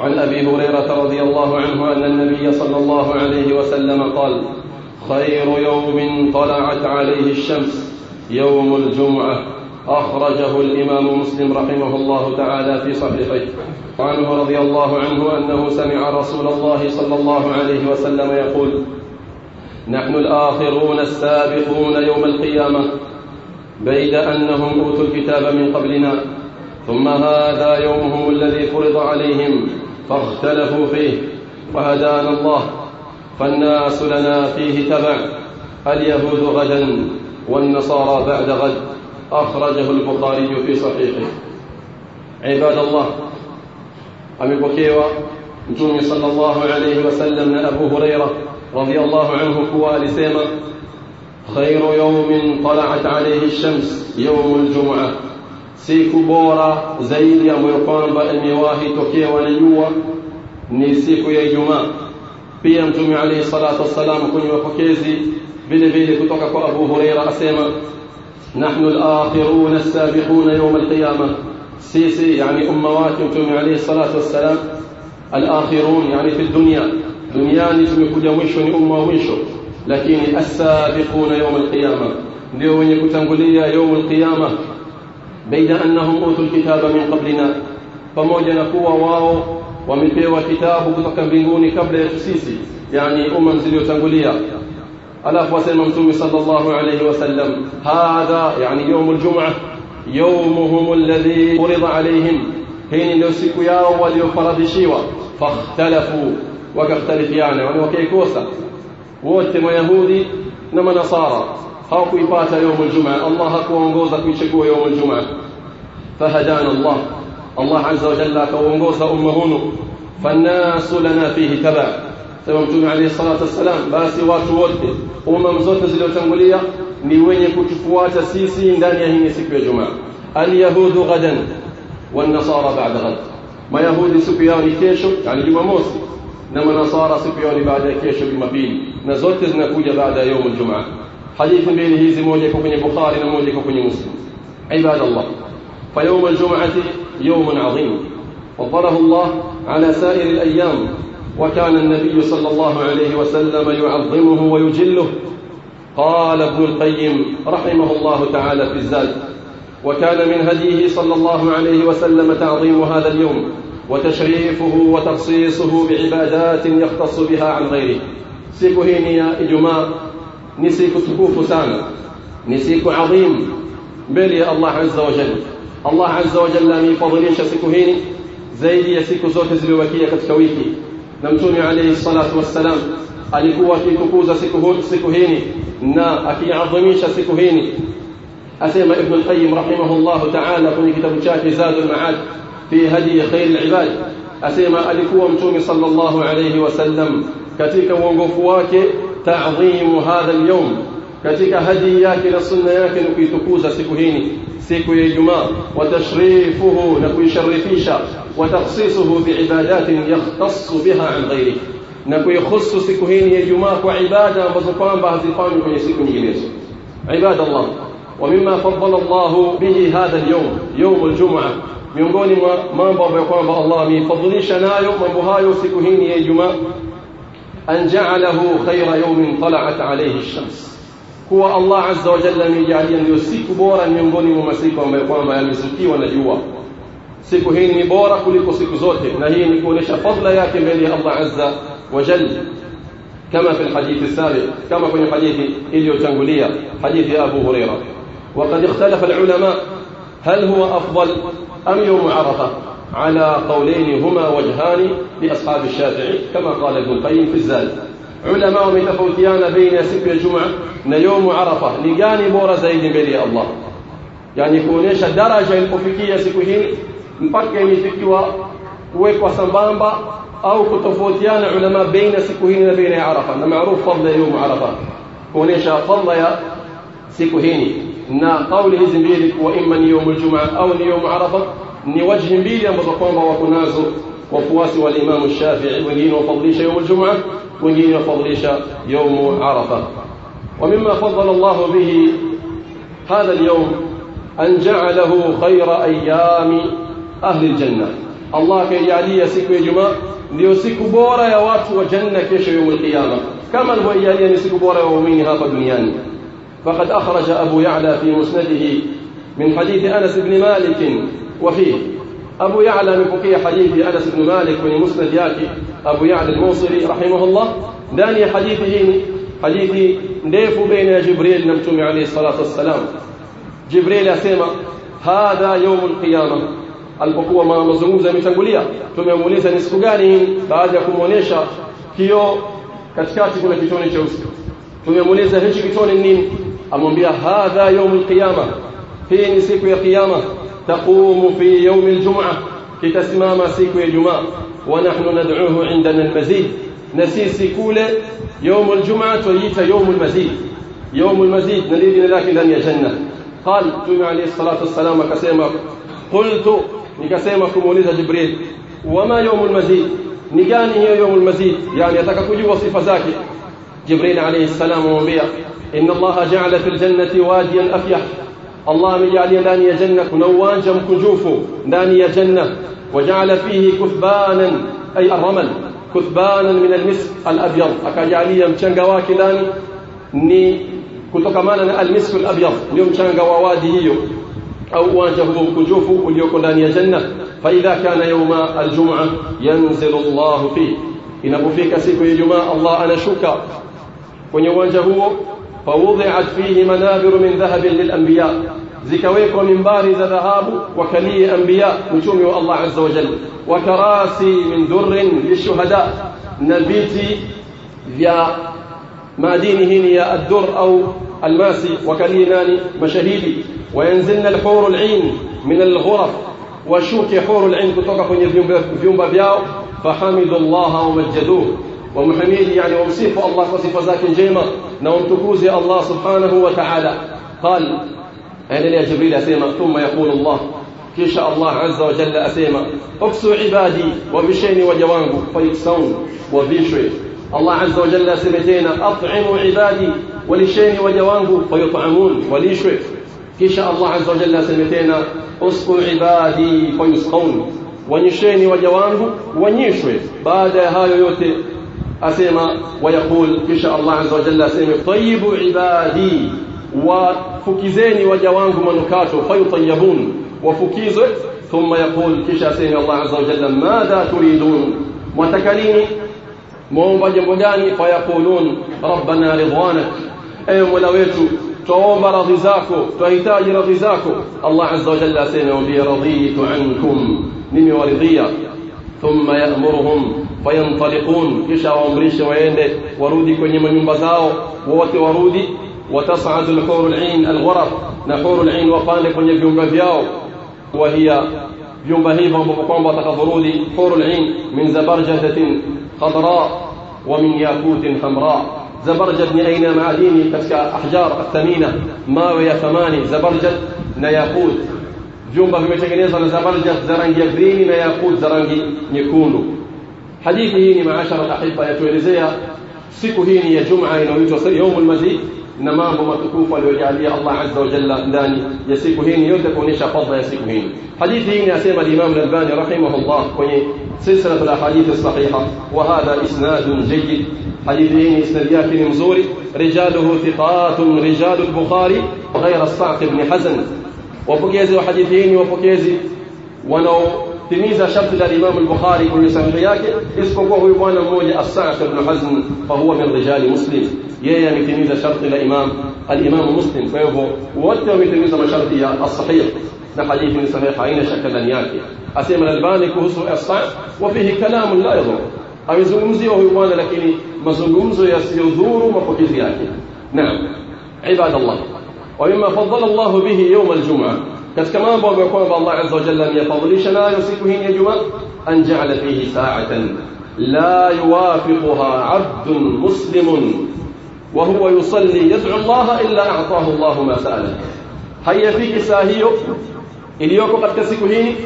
عن أبي هريرة رضي الله عنه أن النبي صلى الله عليه وسلم قال خير يوم طلعت عليه الشمس يوم الجمعة. أخرجه الإمام مسلم رحمه الله تعالى في صحيحه وعنه رضي الله عنه أنه سمع رسول الله صلى الله عليه وسلم يقول نحن الآخرون السابقون يوم القيامة بيد أنهم أوتوا الكتاب من قبلنا ثم هذا يومهم الذي فرض عليهم فاختلفوا فيه وهدانا الله فالناس لنا فيه تبع اليهود غدا والنصارى بعد غد أخرجه البخاري في صحيحه. عباد الله امي بوكيوا نبي صلى الله عليه وسلم من أبو هريرة رضي الله عنه قوى لسيما خير يوم طلعت عليه الشمس يوم الجمعة. Siku bora zaidi ambayo kwamba imewahi tokewa na jua ni siku ya Ijumaa pia mtume alayhi salatu wassalam kwenye mapokezi vile vile kutoka kwa Abu Huraira asema nahnu al-akhiruna as-sabiquna yawm al-qiyamah sisi yani umma wake mtume alayhi salatu wassalam al-akhirun yani fi dunya duniani tumekuja mwisho ni umma wa mwisho lakini as-sabiquna yawm al-qiyamah ndio wenye kutangulia yawm al-qiyamah baina annahum utul kitaba min qablina pamoja na kuwa wao wamepewa kitabu kutoka mbinguni kabla yetu sisi yani umma zilizotangulia alafu wasema mtume sallallahu alayhi wasallam hadha yani yawm al-jum'ah يومهم الذي فرض عليهم hii ndio siku yao waliofaradhishiwa fakhtalafu wakahtalifiana yani wakaikosa wote mayahudi na manasara hawakuipata يوم الجمعة Allah hakuongoza kuichagua يوم الجمعة فهدانا الله الله عز وجل akaongoza umma hunu فالناس لنا فيه تبع sema mtume alayhi salatu wassalam basi watu wote umma zote zilizotangulia ni wenye kutufuata sisi ndani ya hii siku ya Jumaa alyahudu ghadan والنصارى بعد غد mayahudi siku yao ni kesho yani jumamosi na manasara siku yao ni baada ya kesho jumapili na zote zinakuja baada ya يوم الجمعه hadithi mbili hizi moja iko kwenye bukhari na moja iko kwenye muslim عباد الله فيوم الجمعة يوم عظيم. فضله الله على سائر الأيام وكان النبي صلى الله عليه وسلم يعظمه ويجله. قال ابن القيم رحمه الله تعالى في الزاد وكان من هديه صلى الله عليه وسلم تعظيم هذا اليوم وتشريفه وتخصيصه بعبادات يختص بها عن غيره. siku hii ni ya Ijumaa ni siku tukufu sana ni siku adhim mbele الله عز وجل من فضل شسكوهين زيد يسيك زوت زلوكية كتكويكي نمتوني عليه الصلاة والسلام. ألكوا في تكوز سكوهين نا أكي عظمي شسكوهين أسيما ابن القيم رحمه الله تعالى كن كتاب شاك زاد المعاد في هدي خير العباد. أسيما ألكوا متوني صلى الله عليه وسلم. كتيك وقفواك تعظيم هذا اليوم. Katika hadi yake na sunna yake ni kuitukuza siku hii siku ya Ijumaa wa tashrifuhu na kuisharifisha wa takhsisuhu bi ibadatin yakhtassu biha an ghairihi na kuihusu siku hii ya Ijumaa kwa ibada ambazo kwamba hazifanywi kwenye siku nyinginezo ibada Allah ومما فضل الله به هذا اليوم يوم الجمعة miongoni mwa mambo ambayo kwamba Allah amefadhilisha nayo mambo hayo siku hii ya Ijumaa an ja'alahu khayra yawmin tala'at alayhi ash-shams kuwa Allah azza wa jalla amejalia ndio siku bora miongoni mwa masiku ambayo kwamba yamezukiwa na jua siku hii ni bora kuliko siku zote na hii ni kuonesha fadla yake mbele ya Allah azza wa jalla كما في الحديث السابق كما في الحديث إليوتانغوليا حديث أبو هريرة وقد اختلف العلماء هل هو أفضل أم يوم عرفة على قولين هما وجهان لأصحاب الشافعي كما قال ابن القيم في الزاد علماء متفوتيان بين سب الجمعة نيوم عرفة لجاني بورا زيد بلي الله. يعني كونيش درجة الكفكية سكوهين مبكة مفكوا ويكوا سنبامبا أو كتفوتيان علماء بين سكوهين بين عرفة. معروف فضل يوم عرفة. كونيش فضل يا سكوهيني. نا إذن زنبيلك وإما يوم الجمعة أو يوم عرفة نوجه بيلي أمبتقوم وكنازو. وفواس والإمام الشافعي ولين وفضليش يوم الجمعة ولين وفضليش يوم عرفة. ومما فضل الله به هذا اليوم أن جعله خير أيام أهل الجنة. الله كي يعلي يسكو يجمع ليسكو بورا يوات وجنة كيش يوم القيامة. كما هو يعلي يسكو بورا يومين هذا الدنيان. فقد أخرج أبو يعلى في مسنده من حديث أنس بن مالك وفيه. أبو يعلى من بقية حديث أنس بن مالك من مسند ياكي أبو يعلى الموصلي رحمه الله داني حديثه حديث ndefu baina ya Jibril na Mtume عليه الصلاة والسلام Jibril asema hadha يوم القيامة alipokuwa mazungumzo yametangulia tumemuuliza ni siku gani baada ya kumuonesha kio katikati kuna kitone cheusi tumemuuliza hichi kitone nini amwambia hadha يوم القيامة hii ni siku ya kiyama تقوم في يوم الجمعة كتسمى ما سيكو يجمع ونحن ندعوه عندنا المزيد. نسي سيكول يوم الجمعة تريد يوم المزيد. يوم المزيد نريد لكن لن يجنة قال جمع عليه الصلاة والسلام كسيمة قلت نكسيمة كموليزة جبريل وما يوم المزيد؟ نجاني هي يوم المزيد. يعني يتكفج وصف زاكي. جبريل عليه السلام ومبيع. إن الله جعل في الجنة واديا أفيح. Janna kuna uwanja mkunjufu ndani ya janna waja'ala fihi kuthbanan ay armal kuthbanan min almisk alabyad akajalia mchanga wake ndani ni kutokamana na almisk alabyad ndio mchanga wa wadi hiyo au uwanja huo mkunjufu ulioko ndani ya janna fa idha kana yawma aljum'a yanzilu Allah fi inapofika siku ya Ijumaa Allah anashuka kwenye uwanja huo فوضعت فيه منابر من ذهب للأنبياء. زكويك من بارز ذهاب وكلي أنبياء. نتوم الله عز وجل. وكراسي من در للشهداء. نبيتي يا ما دينه يا الدر أو الماسي وكلي وكلينان مشهيدي وينزلن الحور العين من الغرف. وشوك حور العين كتوقف في فحمدوا الله ومجدوه. ومحميد يعني ومصيف الله وصف ذاك جيمة نومتكوز الله سبحانه وتعالى. قال أهل يا جبريل أسيما؟ ثم يقول الله كيش الله عز وجل أسيما اكسوا عبادي وبشين وجوانه فيكسون وبيشوي الله عز وجل أسيمتين أطعموا عبادي ولشين وجوانه فيطعمون وليشوي كيش الله عز وجل أسيمتين أسقوا عبادي فيسقون ونشين وجوانه ونيشوي بعد هاي يوتي أسيما ويقول إن شاء الله عز وجل أسيما طيب عبادي وفكيزيني وجوانه منكاته فيطيبون وفكيزه ثم يقول كشا سيمي الله عز وجل ماذا تريدون؟ متكليني مهم بجمعاني فيقولون ربنا رضوانك أي ملويت توب رضيزاكو تهتاج رضيزاكو. الله عز وجل سيمي رضيت عنكم نمي ورضية ثم يأمرهم فينطلقون كشا ومريشا ويندي ورودي كوني من يمبزاو ووتي ورودي وتصعد الحور العين الغرف نحور العين وقال لكم يبيون بذياو وهي يوم بهيفا مقام بتقضرودي حور العين من زبرجدة خضراء ومن ياكوت حمراء زبرجد من نأينا معديني تسكى أحجار الثمينة ماوي ثماني زبرجد نياكوت جنبه في مشاكل زبرجد زرنجي غريني نياكوت زرنجي نكونو حديثي هي مع عشر الأحبة يتوليزي سيكو هي يا جمعة يوم المزيد نمام بما تكوفا لوجعلي الله عز وجل داني. يسيكو هيني يوتكو نشا فضل يسيكو هيني. حديثي هيني سيما الإمام الألباني رحمه الله. كوني سلسلة الأحاديث الصحيحة. وهذا إسناد جيد. حديثي هيني إسناد ياكين مزوري رجاله ثقات رجال البخاري غير الصعق بن حزن. وفكيزي وحديثي هيني وفكيزي ونو wanaotimiza sharti la Imam al-Bukhari kwenye sahihi yake isipokuwa huyu bwana mmoja as-Sa'd ibn Hazm fa huwa min rijali Muslim yeye ametimiza sharti la Imam al-Imam Muslim kwa hivyo wote wametimiza masharti ya as-sahih na hadithi ni sahih haina shaka ndani yake asema al-Albani kuhusu as-Sa'd wa fihi kalamu la yadhur amezungumziwa huyu bwana lakini mazungumzo yasiyodhuru mapokezi yake naam ibadallah ومما فضل الله به يوم الجمعه katika mambo ambayo kwamba Allah azza wa jalla ameyafadhilisha nayo siku hii ya an ja'ala fihi sa'atan la yuwafiquha 'abdun muslimun wa huwa yusalli yad'u Allah illa a'tahu Allah ma sa'ala hayafiki saa hiyo iliyoko katika siku hii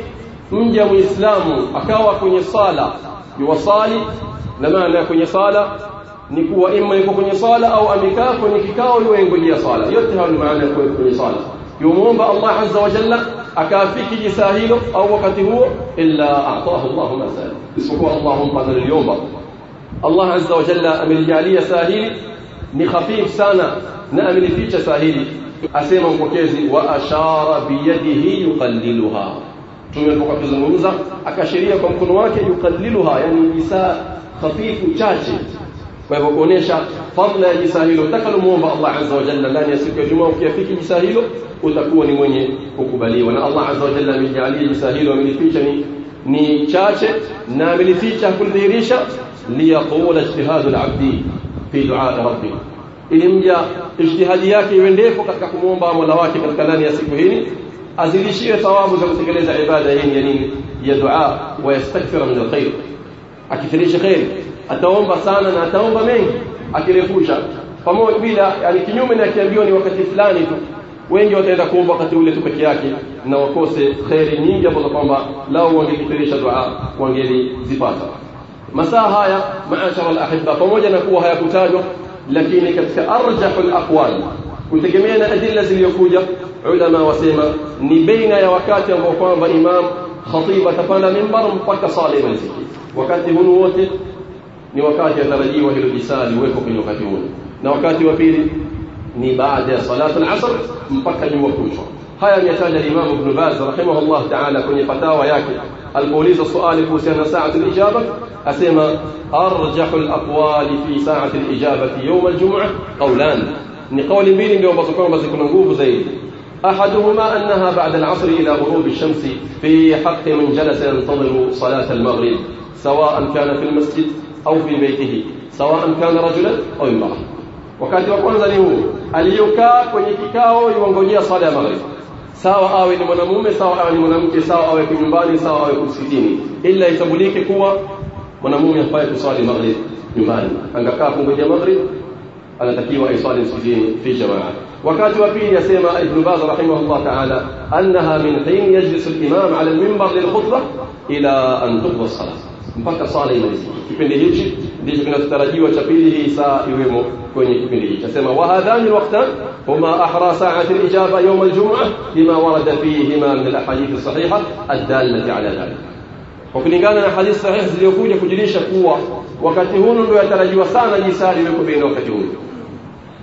mja muislamu akawa kwenye sala yuwasali na maana kwenye sala ni kuwa imma yuko kwenye sala au amekaa kwenye kikao yuengojea sala yote hayo ni maana ya kwenye sala يومون الله عز وجل أكافيك يساهيل أو وقته إلا أعطاه الله ما زال. يسوكو الله قدر اليوم. الله عز وجل أمن جالي ساهيل نخفيف سانا نأمن فيك ساهيل. أسيما وكيزي وأشار بيده يقللها. شو يلبقى في زنوزة أكاشريكم كنواك يقللها يعني نساء خفيف جاجي kwa hivyo kuonesha fadla ya jisaa hilo utakalomuomba Allah azza wa jalla ndani ya siku ya Jumaa ukiafiki jisaa hilo utakuwa ni mwenye kukubaliwa na Allah azza wa jalla amejalia jisaa hilo amelificha ni ni chache na amelificha kulidhihirisha liyaqula ijtihadu al-abdi fi du'a rabbi ili mja ijtihadi yake iwe ndefu katika kumwomba Mola wake katika ndani ya siku hii azidishie thawabu za kutekeleza ibada hii ya nini ya dua wa yastaghfira min alkhair akithirisha khair ataomba sana na ataomba mengi akirefusha pamoja bila yani kinyume na kiambiwa ni wakati fulani tu wengi wataenda kuomba wakati ule tu peke yake na wakose khairi nyingi ambazo kwamba lao wangekithirisha dua wangelizipata masaa haya maashara alahibba pamoja na kuwa hayakutajwa lakini katika arjahul aqwal kutegemea na adilla zilizokuja ulama wasema ni baina ya wakati ambao kwamba imam khatib atapanda mimbar mpaka sala imalizike wakati huu wote ni wakati atarajiwa hilo jisali uwepo kwenye wakati huo na wakati wa pili ni baada ya salatu al-asr mpaka jua kuchwa haya ametaja Imam Ibn Baz rahimahullah ta'ala kwenye fatawa yake alipouliza swali kuhusiana na saati al-ijaba asema arjahu al-aqwali fi saati al-ijabati yawm al-jum'ah qawlan ni qawli mbili ndio ambazo kwamba ziko na nguvu zaidi أحدهما أنها بعد العصر إلى غروب الشمس في حق من جلس ينتظر صلاة المغرب سواء كان في المسجد أو في بيته سواء كان رجلا أو امرأة. وكانت وقوانا ذلك هو أليوكا كوني كيكاو يوانغوليا صالة مغرب. سواء آوين منامومي سواء آوين منامومي سواء آوين كنباني سواء آوين كنسيتيني إلا يتبوليك كوا منامومي يفايق صالة مغرب نباني أنك كاكو مغرب مغرب أنا تكيوا أي صالة في جماعة وكاتي وفين يسيما ابن باز رحمه الله تعالى أنها من حين يجلس الإمام على المنبر للخطبة إلى أن تقضى الصلاة. Mpaka swala imalizike kipindi hichi ndicho kinachotarajiwa cha pili hii saa iwemo kwenye kipindi hichi asema wa hadhani alwaqtan huma ahra sa'ati al-ijaba yawm al-jum'ah lima warada fihima min al-ahadith as-sahiha ad-dallati ala dhalik kwa kulingana na hadithi sahihi zilizokuja kujulisha kuwa wakati huu ndio yatarajiwa sana jisali iweko baina wakati huu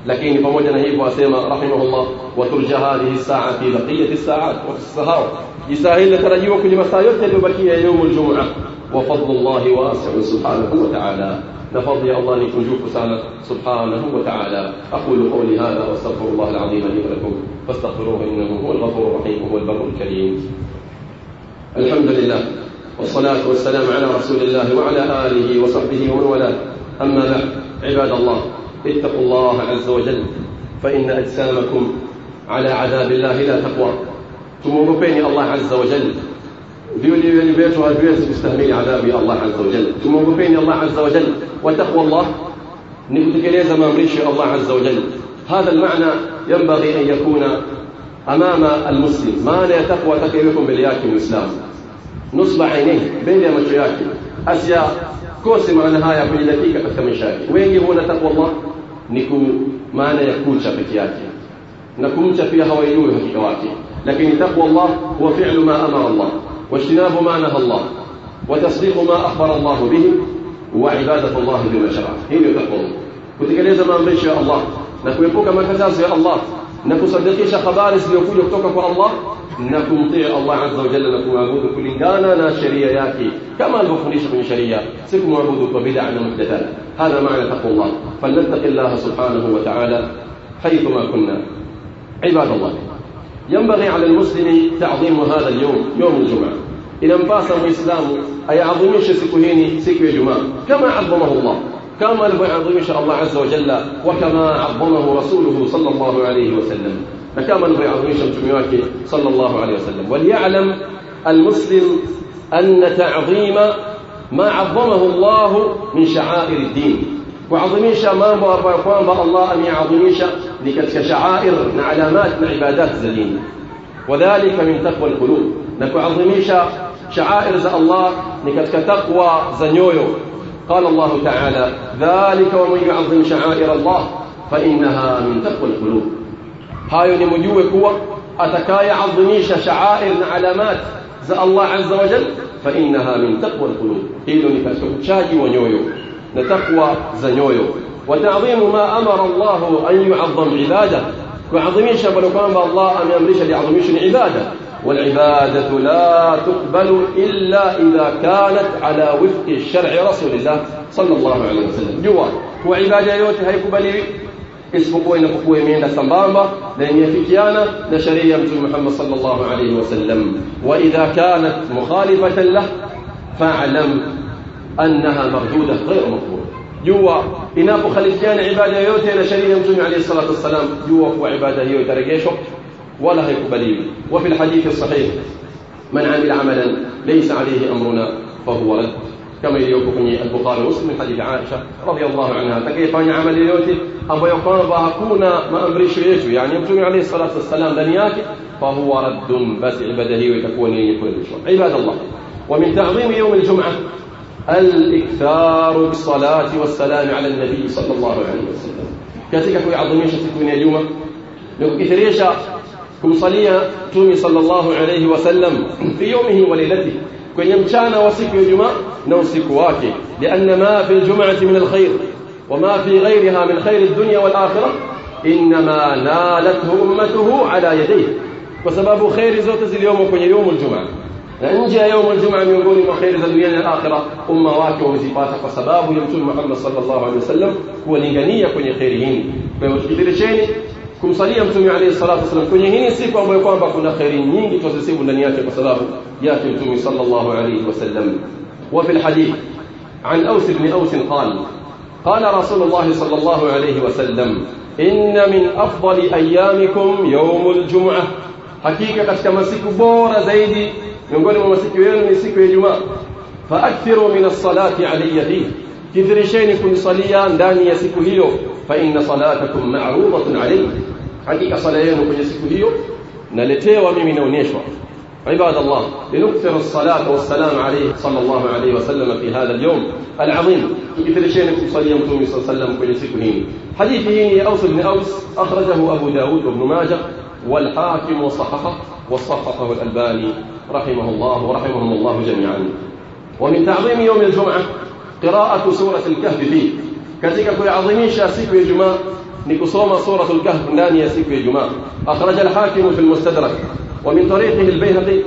lakini pamoja na hivyo asema rahimahullah wa turja hadhihi saa fi baqiyati saat wa tusahau jisaa hili linatarajiwa kwenye masaa yote yaliyobakia يوم الجمعه وفضل الله واسع سبحانه وتعالى. نفضل الله سنة سبحانه وتعالى. أقول قولي هذا وأستغفر الله العظيم لي ولكم. فاستغفروه إنه هو الغفور الرحيم وهو البر الكريم. الحمد لله والصلاة والسلام على رسول الله وعلى آله وصحبه ومن والاه. أما بعد عباد الله اتقوا الله عز وجل فإن أجسامكم على عذاب الله لا تقوى. Tumwogopeni Allah azza wa بيقول لي بيت وهالبيت بيستهمل عذابي الله عز وجل. ثم بفيني الله عز وجل. وتقوى الله نبتك لي زمان ريشي الله عز وجل. هذا المعنى ينبغي أن يكون أمام المسلم. ما لا تقوى تكيركم بالياكم الإسلام. نصب عينيه بين يا مشياكم أسيا كوسم على نهاية في لكيك قد كمشاكم وين يقول تقوى الله؟ نكون ما لا يكون شفتياكم نكون شفيها ويلوه في لكن تقوى الله هو فعل ما أمر الله. واجتناب ما نهى الله وتصديق ما أخبر الله به وعبادة الله بما شرع هي هيني تقول وتكلم زمان بيش يا الله. نكو يبوك ما كزاز يا الله. نكو صدقيش خبارس ليكون يكتوكك الله. نكو مطيع الله عز وجل. نكو معبود كل إنجانا لا شريا ياكي كما البخنيش من شريا. سك معبود وبدع المحدثات هذا معنى تقوى الله. فلنتقي الله سبحانه وتعالى حيثما كنا. عباد الله ينبغي على المسلم تعظيم هذا اليوم يوم الجمعة. الجمعة إذا مباسا الإسلام أي عظميش سكوهيني سكو الجمعة كما عظمه الله كما يعظمش الله عز وجل وكما عظمه رسوله صلى الله عليه وسلم فكما يعظمش متميواك صلى الله عليه وسلم وليعلم المسلم أن تعظيم ما عظمه الله من شعائر الدين kuadhimisha mambo ambayo kwamba Allah ameadhimisha ni katika sha'air na alamat na ibadat za dini. Wadhālika min taqwa alqulub. Na kuadhimisha شعائر ذا الله لكتك تقوى زنيويو قال الله تعالى ذلك ومن يعظم شعائر الله فإنها من تقوى القلوب. هاي نمجوه كوى أتكا يعظميش شعائر علامات ذا الله عز وجل فإنها من تقوى القلوب. إذن نكتك شاجي ونيويو نتقوى زنيويو وتعظيم ما أمر الله أن يعظم عباده. وعظميش بلقان الله أن يمرش لعظميش عباده والعبادة لا تقبل إلا إذا كانت على وفق الشرع رسول الله صلى الله عليه وسلم. جوان وعبادة يوت هاي قبلي اسم قوي نقوي مين السنبامبا لن يفكيانا. لشريع محمد صلى الله عليه وسلم. وإذا كانت مخالفة له فاعلم أنها مردودة غير مقبولة. جوا. إن أبو خليفة عبادة يوتي لشريه مسلم عليه الصلاة والسلام. جوا هو عبادة يوتي رجيشه ولا هيقبلين. وفي الحديث الصحيح من عمل عملا ليس عليه أمرنا فهو رد. كما يوفقني البخاري ومسلم من حديث عائشة رضي الله عنها. فكيف أن عمل يوتي أبو يقول باكونا ما أمري شيئته يعني يمتون عليه الصلاة والسلام لن ياكي فهو رد بس البدلي وتكوني يكون عباد الله ومن تعظيم يوم الجمعة الإكثار بالصلاة والسلام على النبي صلى الله عليه وسلم. كاتيك أكو يعظمي شتكوني اليوم. لو كثريشة كم صليا تومي صلى الله عليه وسلم في يومه وليلته كن يمشان وسك الجمعة نوسك واكي لأن ما في الجمعة من الخير وما في غيرها من خير الدنيا والآخرة إنما نالته أمته على يديه وسبب خير زوتز اليوم كن يوم الجمعة نجي يوم الجمعة من يقول ما خير الدنيا والآخرة أم واكي ومزيباتك وسبب يمتون محمد صلى الله عليه وسلم هو لنجنية كن يخيرين بمشكلة شيني kumsalia mtume alayhi salatu wasallam kwenye hii siku ambayo kwamba kuna khairi nyingi tuzisibu ndani yake kwa sababu yake mtume sallallahu alaihi wasallam وفي الحديث عن أوس بن أوس قال قال رسول الله صلى الله عليه وسلم إن من أفضل أيامكم يوم حقيقة katika masiku bora zaidi miongoni mwa masiku yenu ni siku ya Ijumaa faakthiru min as-salati alayya fihi kithirisheni kunisalia ndani ya siku hiyo fa inna salatakum ma'rudatun alayhi. Hakika sala yenu kwenye siku hiyo naletewa mimi naonyeshwa. عباد الله لنكثر الصلاة والسلام عليه صلى الله عليه وسلم في هذا اليوم العظيم مثل شيء صلى الله عليه وسلم كل سكنين حديثه أوس بن أوس أخرجه أبو داود وابن ماجه والحاكم وصححه وصححه الألباني رحمه الله ورحمهم الله جميعا ومن تعظيم يوم الجمعة قراءة سورة الكهف فيه. katika kuiadhimisha siku ya Ijumaa ni kusoma suratul kahf ndani ya siku ya Ijumaa akhraj al-hakim fi al-mustadrak wa min tariqihi al-bayhaqi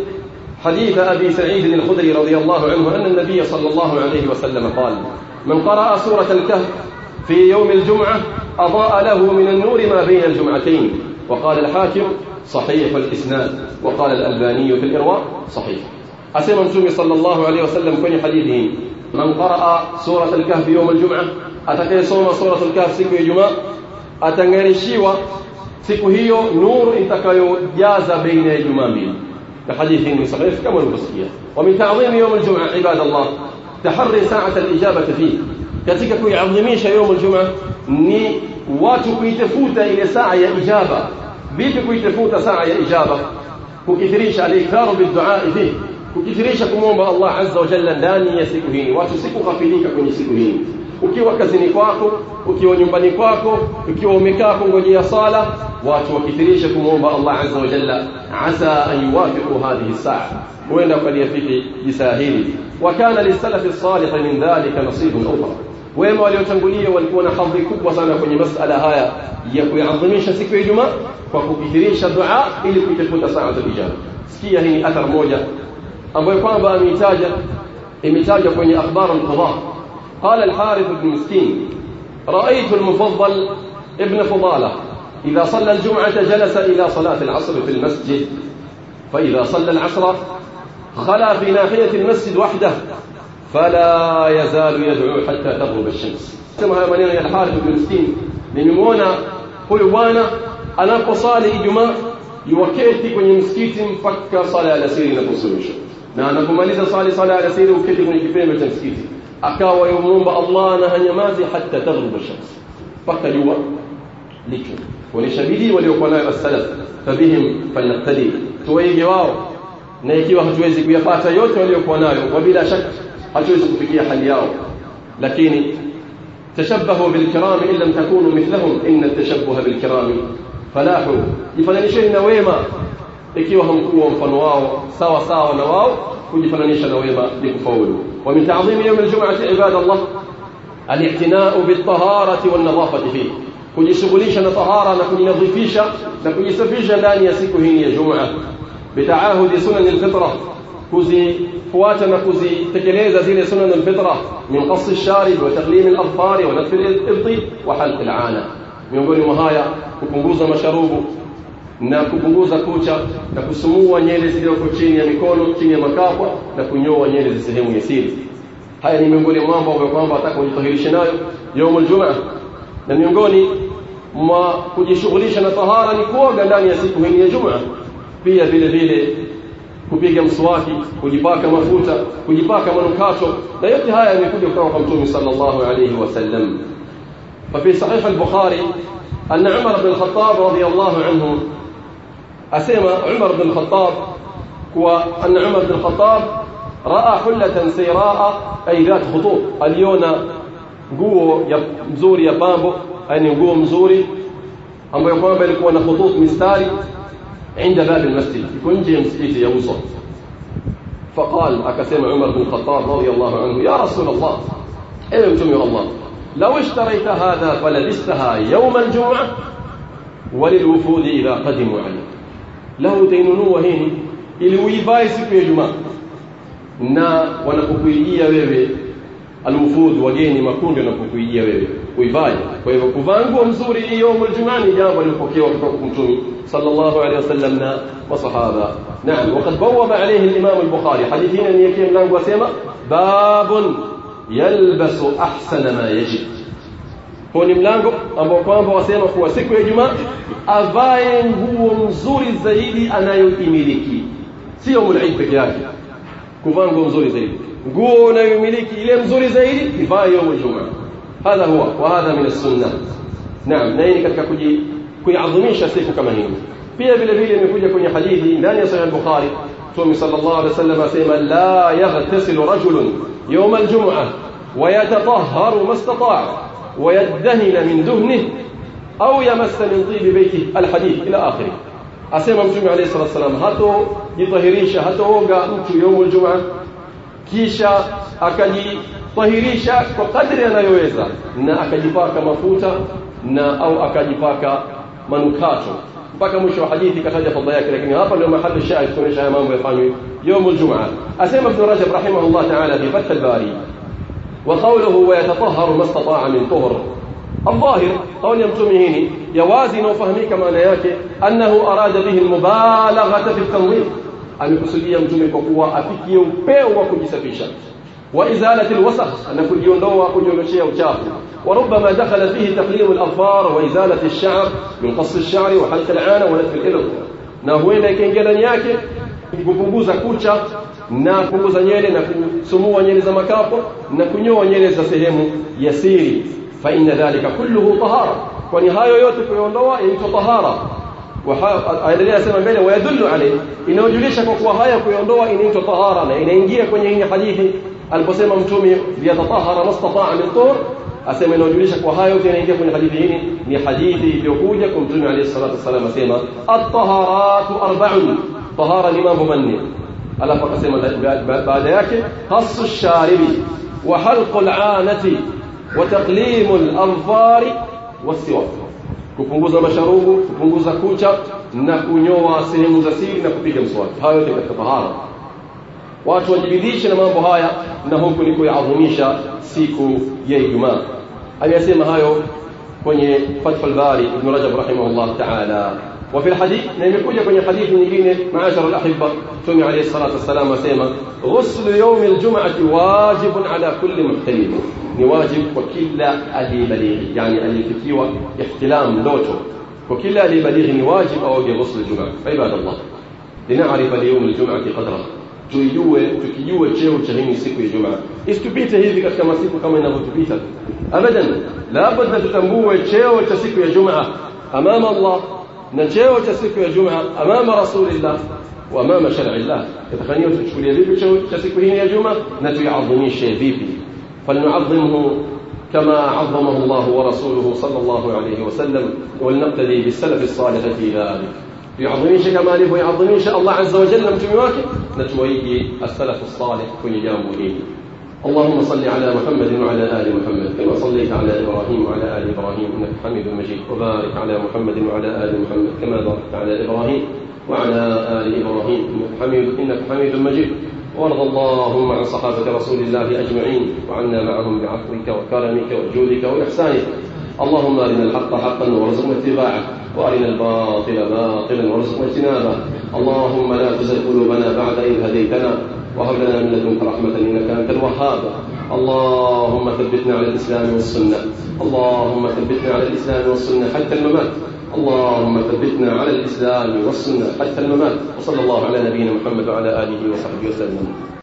حديث أبي سعيد الخدري رضي الله عنه أن النبي صلى الله عليه وسلم قال من قرأ سورة الكهف في يوم الجمعة أضاء له من النور ما بين الجمعتين. وقال الحاكم صحيح الإسناد. وقال الألباني في الإرواء صحيح. أسمى صلى الله عليه وسلم كن حديثه. من قرأ سورة الكهف يوم الجمعة؟ أتكي صوم سورة الكهف سكو يجمع أتنغير الشيوة سكو هيو نور إتكي جاز بين يجمع كحديث من صغير كما البسكية ومن تعظيم يوم الجمعة عباد الله تحري ساعة الإجابة فيه. كتك كي عظميش يوم الجمعة ني واتو كي تفوت إلى ساعة إجابة. بيت كي تفوت ساعة إجابة. كي تريش على إكرار بالدعاء فيه. Kukithirisha kumwomba Allah azza wa jalla ndani ya siku hii watu sikughafilika kwenye siku hii ukiwa kazini kwako ukiwa nyumbani kwako ukiwa umekaa kungojea sala watu wakithirisha kumwomba Allah azza wa jalla asa an yuwafiqu hadhihi saa huenda kaliyafiki jisaa hili wa kana lisalafi salih min dhalika nasibun ukhra wema waliotangulia walikuwa na hadhi kubwa sana kwenye masala haya ya kuiadhimisha siku ya Ijumaa kwa kukithirisha dua ili kuitafuta saa za ijaba sikia hii ni athar moja ambayo kwamba ameitaja imetajwa kwenye في أخبار القضاء. قال الحارث بن مسكين رأيت المفضل ابن فضالة إذا صلى الجمعة جلس إلى صلاة العصر في المسجد فإذا صلى العصر خلى في ناحية المسجد وحده فلا يزال يدعو حتى تغرب الشمس. ثم هذا منين الحارث بن مسكين نمونا هو وأنا أنا قصالي جمعه يوكيتي كوني مسكيتي فك صلاة الاسير نفسه الشمس na anapomaliza sali sala ya alasiri uketi kwenye kipembe cha msikiti akawa yumuomba Allah na hanyamazi hata taghrub ash-shams mpaka jua licho kuonesha bidii waliokuwa nayo as-salaf fabihim falnaqtadi tuwaige wao na ikiwa hatuwezi kuyapata yote waliokuwa nayo kwa bila shaka hatuwezi kufikia hali yao lakini tashabbahu bilkiram in lam takunu mithlahum inna at-tashabbuha bilkiram falahu jifananisheni na wema ikiwa hamkuwa mfano wao sawa sawa na wao kujifananisha na wema ni kufaulu ومن تعظيم يوم الجمعة عباد الله الاعتناء بالطهارة والنظافة فيه kujishughulisha na tahara na kujinadhifisha na kujisafisha ndani ya siku hii ya Jumaa bitaahudi sunan alfitra kuzifuata na kuzitekeleza zile sunan alfitra min qas alsharib wa taqlim aladfar wa natf alibti wa halq alana miongoni mwa haya kupunguza masharubu na kupunguza kucha na kusumua nyele zilizoko chini ya mikono chini ya makapwa na kunyoa nyele za sehemu ya siri haya ni miongoni mwa mambo ambayo kwamba nataka ujitahirishe nayo يوم الجمعه na miongoni mwa kujishughulisha na tahara ni kuoga ndani ya siku hii ya Jumaa pia vile vile kupiga mswaki kujipaka mafuta kujipaka manukato na yote haya yamekuja kutoka kwa Mtume sallallahu alayhi wasallam ففي صحيح البخاري أن عمر بن الخطاب رضي الله عنه أسيما عمر بن الخطاب وأن عمر بن الخطاب رأى حلة سيراء أي ذات خطوط. اليونا قوه مزوري يا بامبو أني قوه مزوري أم يقوم بلك وأنا خطوط مستاري عند باب المسجد. يكون جيمس إيجي يوصل. فقال أكسيم عمر بن الخطاب رضي الله عنه يا رسول الله أيها أنتم يا الله؟ لو اشتريت هذا فلبستها يوم الجمعة وللوفود إذا قدموا عليك. لو تينunua hii ili uivae siku ya Jumaa na wanapokujia wewe alwufud wageni makundi wanapokuijia wewe uivae kwa hivyo kuvaa nguo mzuri hiyo mjumaa ni jambo lilopokewa kutoka kwa mtume sallallahu alaihi wasallam na masahaba naam وقد بوب عليه الامام البخاري حديثنا ni yake mlango wasema babun yalbasu ahsana ma yajib huu ni mlango ambao kwamba wasema kuwa siku ya Ijumaa avae nguo nzuri zaidi anayoimiliki sio mulaid peke yake kuvaa nguo nzuri zaidi nguo unayomiliki ile mzuri zaidi ivae يوم الجمعه هذا هو وهذا من السنة نعم na hii katika kuiadhimisha siku kama hii pia vile vile imekuja kwenye hadithi ndani ya sahih bukhari Mtume sallallahu alaihi wasallam asema la yaghtasilu rajulun يوم الجمعه ويتطهر ما استطاع ويدهن من دهنه أو يمس من طيب بيته. الحديث إلى آخره. أسيما مجمع عليه الصلاة والسلام. هاتو يطهريش هاتو غا في يوم الجمعة. كيشا أكدي طهريشا وقدر أنا يويزا. نا أكدي باكا مفوتا. نا أو أكدي باكا منكاتو باكا مشو حديثي كخلية فضياك لكن هذا اليوم محل الشاعر كون الشاعر مامو يفعني يوم الجمعة. أسيما ابن رجب رحمه الله تعالى في فتح الباري. وقوله ويتطهر ما استطاع من طهر. الظاهر قول يمتمهيني يوازن فهمك ما نياك أنه أراد به المبالغة في التنظيف أن يقصد يمتمك قوة أفكي وبيو وكجس في وإزالة الوسخ أن كل يندوى كل يمشي وشاف. وربما دخل فيه تقليل الأظفار وإزالة الشعر من قص الشعر وحلق العانة ونتف الإلغ نهوين كينجلن ياك يقبوز كوتشا. Na kupunguza nyele na kusumua nyele za makapo na kunyoa nyele za sehemu ya siri fa inna dhalika kulluhu tahara kwani hayo yote kuiondoa yaitwa tahara aendelea sema mbele wayadullu alayhi inayojulisha kwa kuwa haya kuiondoa inaitwa tahara na inaingia kwenye hii hadithi aliposema mtume liyatatahara mastata'a min tur asema inayojulisha kwa hayo yote inaingia kwenye hadithi hii ni hadithi iliyokuja kwa mtume alayhi salatu wasallam asema at-taharatu arba'un tahara ni mambo manne alafu akasema baada yake hasu sharibi wa halqu al-anati wa taqlimu al-anfari wasiwak kupunguza masharubu kupunguza kucha na kunyoa sehemu za siri na kupiga mswaki hayo yote katika tahara watu wajibidishe na mambo haya na huku ni kuiadhimisha siku ya Ijumaa aliyasema hayo kwenye Fathul Bari Ibn Rajab rahimahullah ta'ala وفي الحديث نعم يقول لكم حديث نجينة معاشر الأحبة ثم عليه الصلاة والسلام سيما غسل يوم الجمعة واجب على كل مختلف نواجب يعني وكلا ألي بليغ. يعني ألي فتيوة احتلام لوتو. وكلا ألي بليغ يعني نواجب أو غسل الجمعة. عباد الله لنعرف ليوم الجمعة قدره tuijue tukijue cheo cha nini siku ya jumaa isitupite hivi katika masiku kama inavyotupita abadan labda tutambue cheo cha siku ya jumaa amama allah نتيوة تسيكو يا جمعة أمام رسول الله وأمام شرع الله. يتخنيو تشولي يا ذيب تسكو هنا يا جمعة نتو يعظمي شيبيبي فلنعظمه كما عظمه الله ورسوله صلى الله عليه وسلم ولنقتدي بالسلف الصالح في ذلك. يعظمي شيء كما ويعظمي شيء الله عز وجل. نتمواكي نتمويه السلف الصالح كل يوم وليه اللهم صل على محمد وعلى آل محمد كما صليت على إبراهيم وعلى آل إبراهيم إنك حميد مجيد. وبارك على محمد وعلى آل محمد كما باركت على إبراهيم وعلى آل إبراهيم إنك حميد إنك حميد مجيد. وارض اللهم عن صحابة رسول الله أجمعين وعنا معهم بعفوك وكرمك وجودك وإحسانك. اللهم أرنا الحق حقا وارزقنا اتباعه وأرنا الباطل باطلا وارزقنا اجتنابه. اللهم لا تزغ قلوبنا بعد إذ هديتنا. وهب لنا من لدنك رحمة إنك أنت الوهاب. اللهم ثبتنا على الإسلام والسنة. اللهم ثبتنا على الإسلام والسنة حتى الممات. اللهم ثبتنا على الإسلام والسنة حتى الممات. وصلى الله على نبينا محمد وعلى آله وصحبه وسلم.